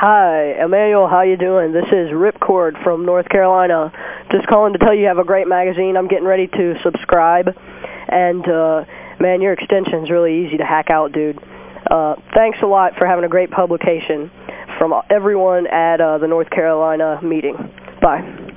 Hi, Emmanuel, how you doing? This is Ripcord from North Carolina. Just calling to tell you you have a great magazine. I'm getting ready to subscribe. And, uh, man, your extension's really easy to hack out, dude. Uh, thanks a lot for having a great publication from everyone at uh, the North Carolina meeting. Bye.